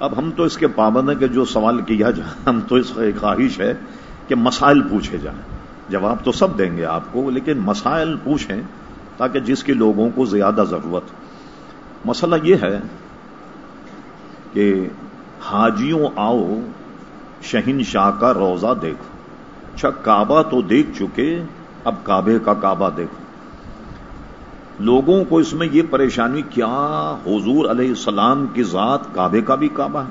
اب ہم تو اس کے پابند ہیں کہ جو سوال کیا جائے، ہم تو اس کی خواہش ہے کہ مسائل پوچھے جائیں۔ جواب تو سب دیں گے آپ کو، لیکن مسائل پوچھیں تاکہ جس کی لوگوں کو زیادہ ضرورت مسئلہ یہ ہے کہ حاجیوں آؤ شہین شاہ کا روزہ دیکھو۔ اچھا کعبہ تو دیکھ چکے، اب کعبے کا کعبہ دیکھو۔ لوگوں کو اس میں یہ پریشانی، کیا حضور علیہ السلام کی ذات کعبے کا بھی کعبہ ہے؟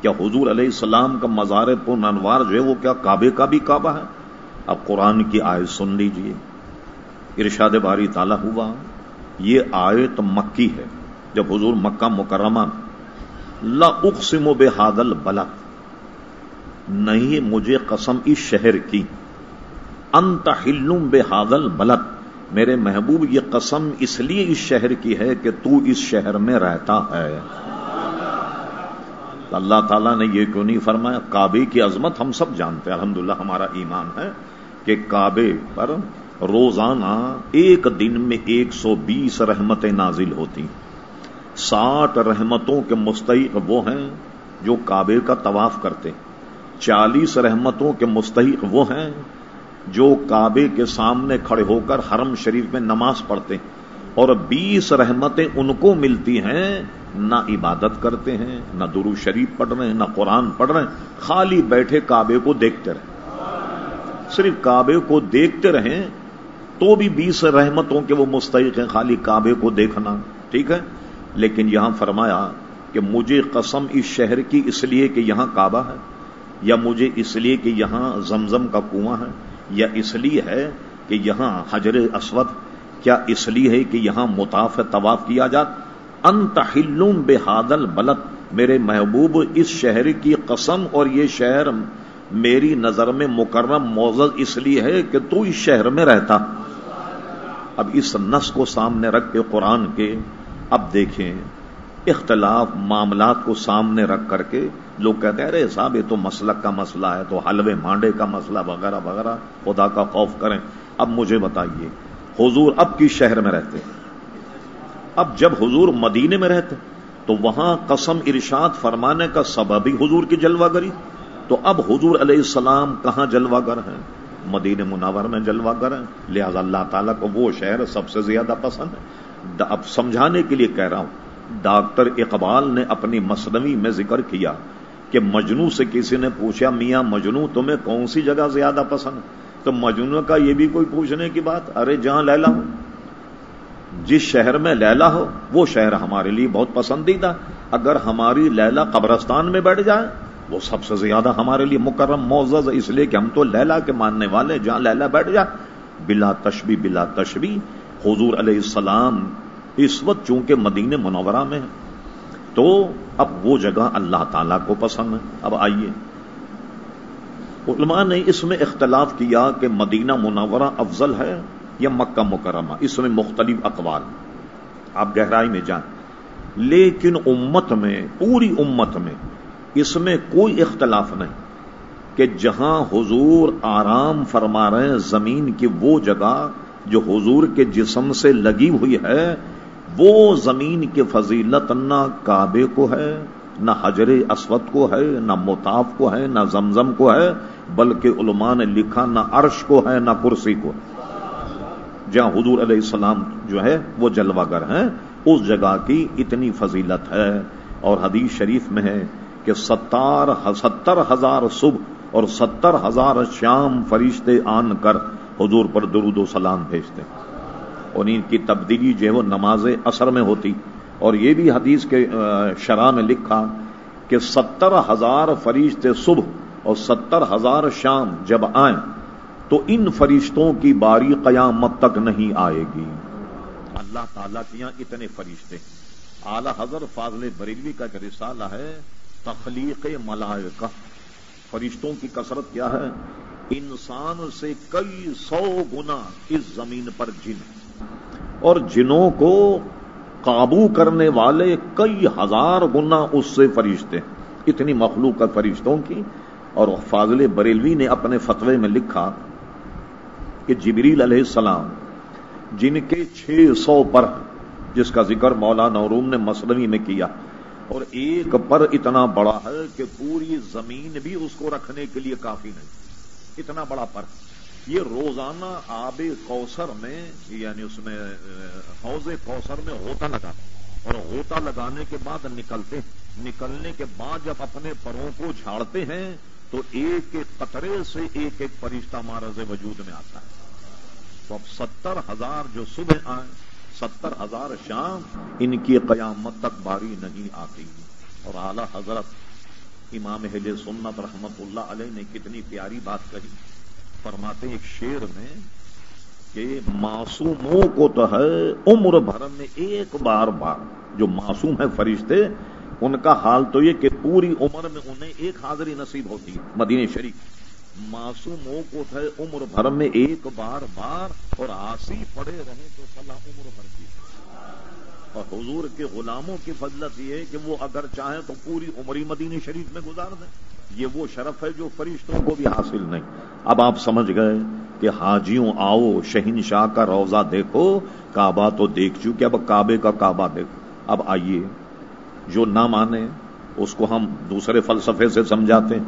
کیا حضور علیہ السلام کا مزار پور انوار جو ہے وہ کیا کعبے کا بھی کعبہ ہے؟ اب قرآن کی آیت سن لیجیے۔ ارشاد باری تعالیٰ ہوا۔ یہ آیت مکی ہے، جب حضور مکہ مکرمہ لا اقسم و بے حادل نہیں مجھے قسم اس شہر کی۔ انت ہلوم بے حادل بلک میرے محبوب، یہ قسم اس لیے اس شہر کی ہے کہ تو اس شہر میں رہتا ہے۔ اللہ تعالیٰ نے یہ کیوں نہیں فرمایا؟ کعبے کی عظمت ہم سب جانتے ہیں، الحمدللہ ہمارا ایمان ہے کہ کعبے پر روزانہ ایک دن میں ایک سو بیس رحمتیں نازل ہوتی ساٹھ رحمتوں کے مستحق وہ ہیں جو کعبے کا طواف کرتے چالیس رحمتوں کے مستحق وہ ہیں جو کعبے کے سامنے کھڑے ہو کر حرم شریف میں نماز پڑھتے ہیں اور بیس رحمتیں ان کو ملتی ہیں، نہ عبادت کرتے ہیں، نہ درو شریف پڑھ رہے ہیں، نہ قرآن پڑھ رہے ہیں۔ خالی بیٹھے کعبے کو دیکھتے رہیں۔ صرف کعبے کو دیکھتے رہیں تو بھی بیس رحمتوں کے وہ مستحق ہیں، خالی کعبے کو دیکھنا۔ ٹھیک ہے؟ لیکن یہاں فرمایا کہ مجھے قسم اس شہر کی اس لیے کہ یہاں کعبہ ہے یا مجھے اس لیے کہ یہاں زمزم کا کنواں ہے۔ یا اس لیے ہے کہ یہاں حجر اسود، کیا اس لیے ہے کہ یہاں متاف طواف کیا جات انتہلوم بے حادل بلت میرے محبوب، اس شہر کی قسم اور یہ شہر میری نظر میں مکرم موزز اس لیے ہے کہ تو اس شہر میں رہتا۔ اب اس نس کو سامنے رکھ کے قرآن کے، اب دیکھیں اختلاف معاملات کو سامنے رکھ کر کے لوگ کہتے ہیں، ارے صاحب، یہ تو مسلک کا مسئلہ ہے، تو حلوے مانڈے کا مسئلہ، وغیرہ وغیرہ، خدا کا خوف کریں۔ اب مجھے بتائیے، حضور اب کس شہر میں رہتے؟ اب جب حضور مدینے میں رہتے، تو وہاں قسم ارشاد فرمانے کا سبب ہی حضور کی جلوہ گری تو اب حضور علیہ السلام کہاں جلوہ گر ہیں؟ مدین منور میں جلوہ گر ہیں۔ لہذا اللہ تعالیٰ کو وہ شہر سب سے زیادہ پسند ہے۔ اب سمجھانے کے لیے کہہ رہا ہوں، ڈاکٹر اقبال نے اپنی مصنوعی میں ذکر کیا۔ کہ مجنو سے کسی نے پوچھا، میاں مجنو تمہیں کون سی جگہ زیادہ پسند؟ تو مجنو کا یہ بھی کوئی پوچھنے کی بات؟ ارے جہاں لیلا ہو، جس شہر میں لیلا ہو، وہ شہر ہمارے لیے بہت پسندیدہ۔ اگر ہماری لیلا قبرستان میں بیٹھ جائے، وہ سب سے زیادہ ہمارے لیے مکرم، معزز۔ اس لیے کہ ہم تو لیلا کے ماننے والے جہاں لیلا بیٹھ جائے، بلا تشبی بلا تشبی حضور علیہ السلام اس وقت چونکہ مدینہ منورہ میں تو اب وہ جگہ اللہ تعالی کو پسند ہے۔ اب آئیے۔ علماء نے اس میں اختلاف کیا کہ مدینہ منورہ افضل ہے یا مکہ مکرمہ، اس میں مختلف اقوال۔ آپ گہرائی میں جائیں لیکن امت میں، پوری امت میں اس میں کوئی اختلاف نہیں کہ جہاں حضور آرام فرما رہے ہیں زمین کی وہ جگہ جو حضور کے جسم سے لگی ہوئی ہے وہ زمین کی فضیلت نہ کعبے کو ہے، نہ حجر اسود کو ہے، نہ متاف کو ہے، نہ زمزم کو ہے، بلکہ علماء نے لکھا نہ عرش کو ہے، نہ کرسی کو۔ جہاں حضور علیہ السلام جو ہے، وہ جلوہ گر ہیں، اس جگہ کی اتنی فضیلت ہے۔ اور حدیث شریف میں ہے کہ ستار ستر ہزار صبح اور ستر ہزار شام فرشتے آن کر حضور پر درود و سلام بھیجتے ہیں۔ اور ان کی تبدیلی جو ہے وہ نماز اثر میں ہوتی۔ اور یہ بھی حدیث کے شرح میں لکھا کہ ستر ہزار فرشتے صبح اور ستر ہزار شام جب آئیں تو ان فرشتوں کی باری قیامت تک نہیں آئے گی۔ اللہ تعالیٰ کے یہاں اتنے فرشتے اعلی حضرت فاضل بریلوی کا ایک رسالہ ہے، تخلیق ملائکہ۔ فرشتوں کی کثرت کیا ہے؟ انسان سے کئی سو گنا اس زمین پر جن اور جنوں کو قابو کرنے والے کئی ہزار گنا اس سے فرشتے اتنی مخلوق فرشتوں کی۔ اور فاضل بریلوی نے اپنے فتوے میں لکھا کہ جبریل علیہ السلام، جن کے چھ سو پر، جس کا ذکر مولانا نوروم نے مسلمی میں کیا، اور ایک پر اتنا بڑا ہے کہ پوری زمین بھی اس کو رکھنے کے لیے کافی نہیں۔ اتنا بڑا پر۔ یہ روزانہ آب کوثر میں یعنی اس میں، حوض کوثر میں ہوتا لگا اور ہوتا لگانے کے بعد نکلتے نکلنے کے بعد جب اپنے پروں کو جھاڑتے ہیں، تو ایک ایک قطرے سے ایک ایک فرشتہ مارز وجود میں آتا ہے۔ تو اب ستر ہزار جو صبح آئے، ستر ہزار شام، ان کی قیامت تک باری نہیں آتی۔ اور اعلی حضرت امام حل سنت رحمت اللہ علیہ نے کتنی پیاری بات کہی۔ فرماتے ایک شیر میں کہ معصوموں کو تو ہے عمر بھر میں ایک بار بار۔ جو معصوم ہے فرشتے، ان کا حال تو یہ کہ پوری عمر میں انہیں ایک حاضری نصیب ہوتی ہے، مدینہ شریف۔ معصوموں کو تھے عمر بھر میں ایک بار بار، اور آسی پڑے رہے تو صلاح عمر بھر کی۔ اور حضور کے غلاموں کی فضلت یہ ہے کہ وہ اگر چاہیں تو پوری عمری مدینی شریف میں گزار دیں۔ یہ وہ شرف ہے جو فرشتوں کو بھی حاصل نہیں۔ اب آپ سمجھ گئے کہ حاجیوں آؤ شہین شاہ کا روزہ دیکھو، کعبہ تو دیکھ چکے، اب کعبے کا کعبہ دیکھو۔ اب آئیے۔ جو نہ مانے، اس کو ہم دوسرے فلسفے سے سمجھاتے ہیں۔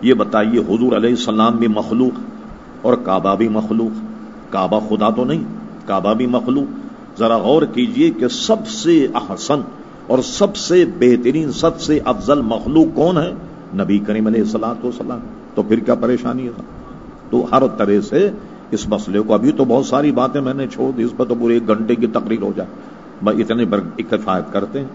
یہ بتائیے، حضور علیہ السلام بھی مخلوق اور کعبہ بھی مخلوق؟ کعبہ خدا تو نہیں، کعبہ بھی مخلوق۔ ذرا غور کیجیے کہ سب سے احسن اور سب سے بہترین، سب سے افضل مخلوق کون ہے؟ نبی کریم علیہ السلام تو سلام تو پھر کیا پریشانی ہے؟ تو ہر طرح سے اس مسئلے کو، ابھی تو بہت ساری باتیں میں نے چھوڑ دی، اس پر تو پورے ایک گھنٹے کی تقریر ہو جائے۔ اتنے پر کفایت کرتے ہیں۔